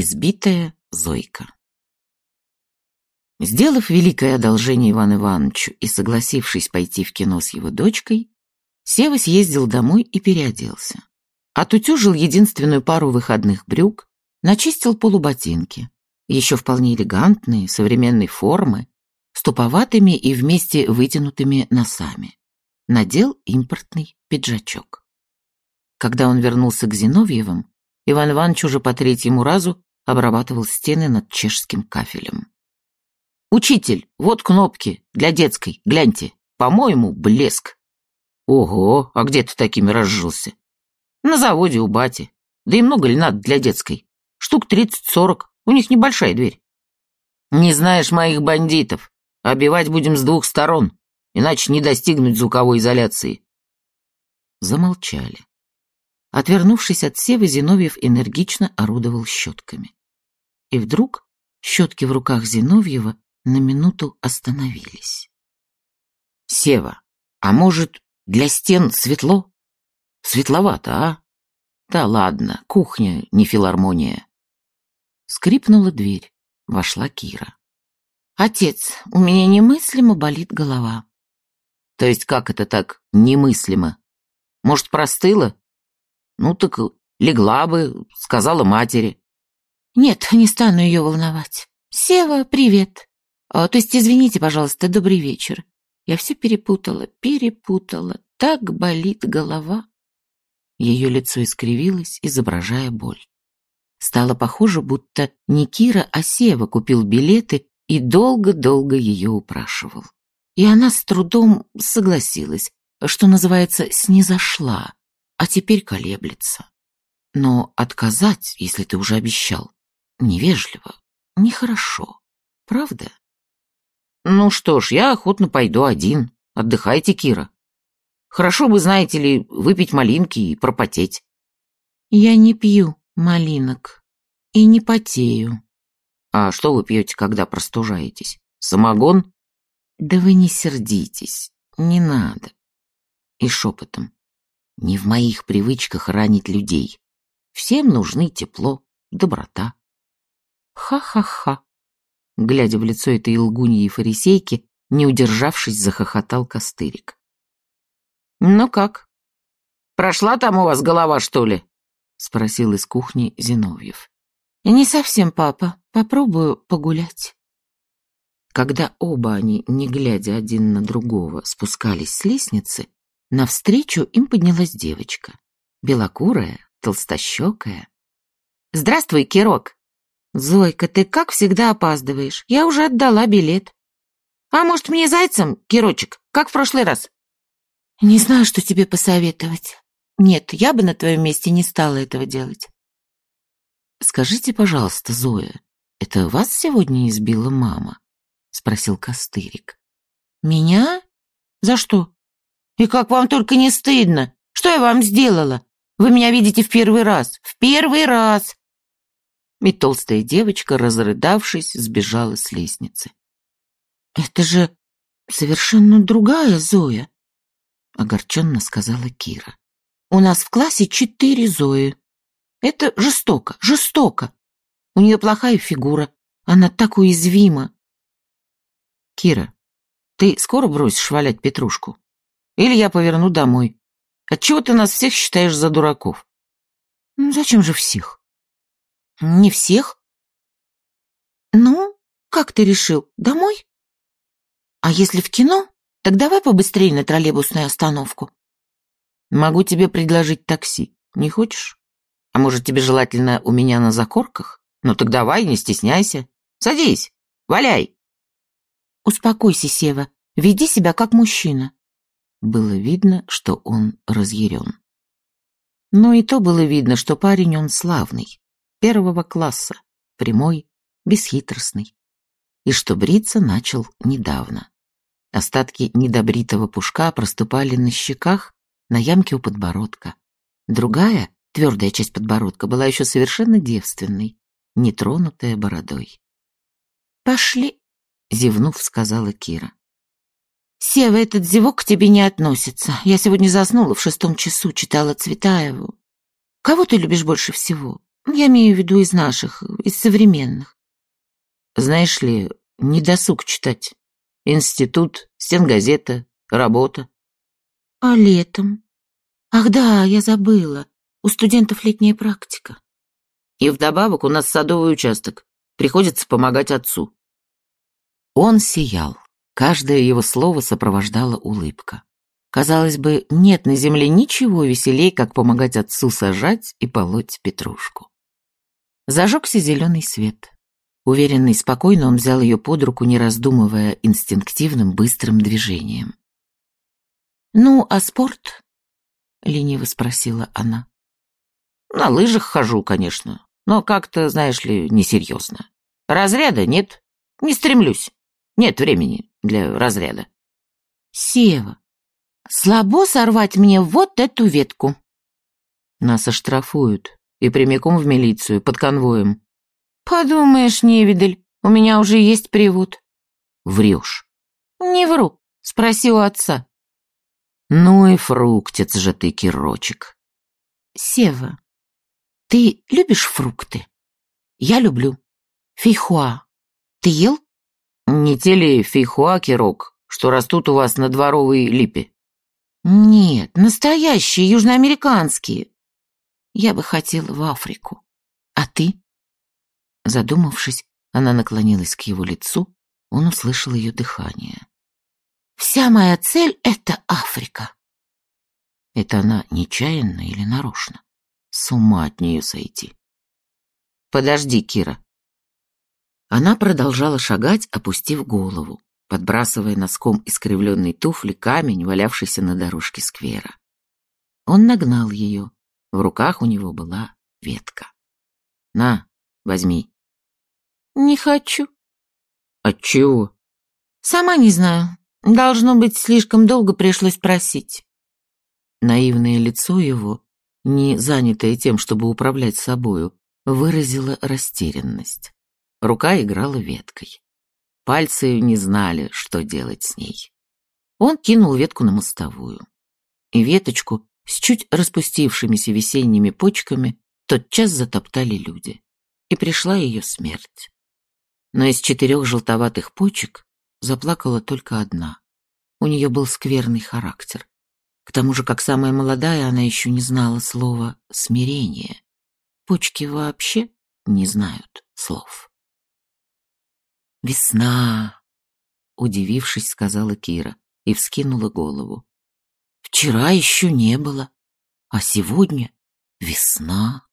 Избитая Зойка Сделав великое одолжение Ивану Ивановичу и согласившись пойти в кино с его дочкой, Сева съездил домой и переоделся. Отутюжил единственную пару выходных брюк, начистил полуботинки, еще вполне элегантные, современной формы, с туповатыми и вместе вытянутыми носами. Надел импортный пиджачок. Когда он вернулся к Зиновьевым, Иван Иванович уже по третьему разу обрабатывал стены над чешским кафелем. «Учитель, вот кнопки для детской, гляньте. По-моему, блеск». «Ого, а где ты такими разжился?» «На заводе у бати. Да и много ли надо для детской? Штук тридцать-сорок. У них небольшая дверь». «Не знаешь моих бандитов. Обивать будем с двух сторон, иначе не достигнуть звуковой изоляции». Замолчали. Отвернувшись от Севы, Зиновьев энергично орудовал щетками. И вдруг щетки в руках Зиновьева на минуту остановились. «Сева, а может, для стен светло? Светловато, а? Да ладно, кухня, не филармония». Скрипнула дверь. Вошла Кира. «Отец, у меня немыслимо болит голова». «То есть как это так немыслимо? Может, простыла? Ну так легла бы, сказала матери. Нет, не стану ее волновать. Сева, привет. А, то есть, извините, пожалуйста, добрый вечер. Я все перепутала, перепутала. Так болит голова. Ее лицо искривилось, изображая боль. Стало похоже, будто не Кира, а Сева купил билеты и долго-долго ее упрашивал. И она с трудом согласилась, что называется, снизошла, а теперь колеблется. Но отказать, если ты уже обещал, невежливо, нехорошо, правда? Ну что ж, я охотно пойду один. Отдыхайте, Кира. Хорошо бы, знаете ли, выпить малинки и пропотеть. Я не пью малинок и не потею. А что вы пьете, когда простужаетесь? Самогон? Да вы не сердитесь, не надо. И шепотом. Не в моих привычках ранить людей. Всем нужны тепло, доброта. Ха-ха-ха. Глядя в лицо этой лгуньи и фарисейки, не удержавшись, захохотал Костырик. «Ну как? Прошла там у вас голова, что ли?» — спросил из кухни Зиновьев. «Не совсем, папа. Попробую погулять». Когда оба они, не глядя один на другого, спускались с лестницы, Навстречу им поднялась девочка. Белокурая, толстощекая. «Здравствуй, Кирок!» «Зойка, ты как всегда опаздываешь. Я уже отдала билет». «А может, мне зайцем, Кирочек, как в прошлый раз?» «Не знаю, что тебе посоветовать. Нет, я бы на твоем месте не стала этого делать». «Скажите, пожалуйста, Зоя, это вас сегодня избила мама?» — спросил Костырик. «Меня? За что?» И как вам только не стыдно? Что я вам сделала? Вы меня видите в первый раз. В первый раз!» И толстая девочка, разрыдавшись, сбежала с лестницы. «Это же совершенно другая Зоя», — огорченно сказала Кира. «У нас в классе четыре Зои. Это жестоко, жестоко. У нее плохая фигура, она так уязвима». «Кира, ты скоро бросишь валять Петрушку?» Или я поверну домой. Отчего ты нас всех считаешь за дураков? Ну, зачем же всех? Не всех. Ну, как ты решил, домой? А если в кино, так давай побыстрее на троллейбусную остановку. Могу тебе предложить такси. Не хочешь? А может, тебе желательно у меня на закорках? Ну так давай, не стесняйся. Садись, валяй. Успокойся, Сева. Веди себя как мужчина. Было видно, что он разъярен. Но и то было видно, что парень он славный, первого класса, прямой, бесхитростный, и что бриться начал недавно. Остатки недобритого пушка проступали на щеках, на ямке у подбородка. Другая, твердая часть подбородка, была еще совершенно девственной, нетронутая бородой. «Пошли», — зевнув, сказала Кира. Сева, этот зевок к тебе не относится. Я сегодня заснула в шестом часу, читала Цветаеву. Кого ты любишь больше всего? Я имею в виду из наших, из современных. Знаешь ли, не досуг читать. Институт, стенгазета, работа. А летом? Ах да, я забыла. У студентов летняя практика. И вдобавок у нас садовый участок. Приходится помогать отцу. Он сиял. Каждое его слово сопровождала улыбка. Казалось бы, нет на земле ничего веселей, как помогать отцу сажать и полоть петрушку. Зажегся зеленый свет. Уверенно и спокойно он взял ее под руку, не раздумывая инстинктивным быстрым движением. «Ну, а спорт?» — лениво спросила она. «На лыжах хожу, конечно, но как-то, знаешь ли, несерьезно. Разряда нет, не стремлюсь. Нет времени для разряда». «Сева, слабо сорвать мне вот эту ветку». «Нас оштрафуют и прямиком в милицию, под конвоем». «Подумаешь, невидаль, у меня уже есть привод». «Врешь». «Не вру, спроси у отца». Ну и фруктец же ты, Кирочек. Сева, ты любишь фрукты? Я люблю. Фейхуа. Ты ел? Не те ли фейхуа, Кирок, что растут у вас на дворовой липе? Нет, настоящие, южноамериканские. Я бы хотела в Африку. А ты? Задумавшись, она наклонилась к его лицу, он услышал ее дыхание. Вся моя цель — это Африка. Это она нечаянно или нарочно? С ума от нее сойти. Подожди, Кира. Она продолжала шагать, опустив голову, подбрасывая носком искривленной туфли камень, валявшийся на дорожке сквера. Он нагнал ее. В руках у него была ветка. «На, возьми». «Не хочу». «Отчего?» «Сама не знаю. Должно быть, слишком долго пришлось просить. Наивное лицо его, не занятое тем, чтобы управлять собою, выразило растерянность. Рука играла веткой. Пальцы не знали, что делать с ней. Он кинул ветку на мостовую. И веточку с чуть распустившимися весенними почками тотчас затоптали люди. И пришла ее смерть. Но из четырех желтоватых почек заплакала только одна. У нее был скверный характер. К тому же, как самая молодая, она еще не знала слова «смирение». Почки вообще не знают слов. «Весна!» — удивившись, сказала Кира и вскинула голову. «Вчера еще не было, а сегодня весна».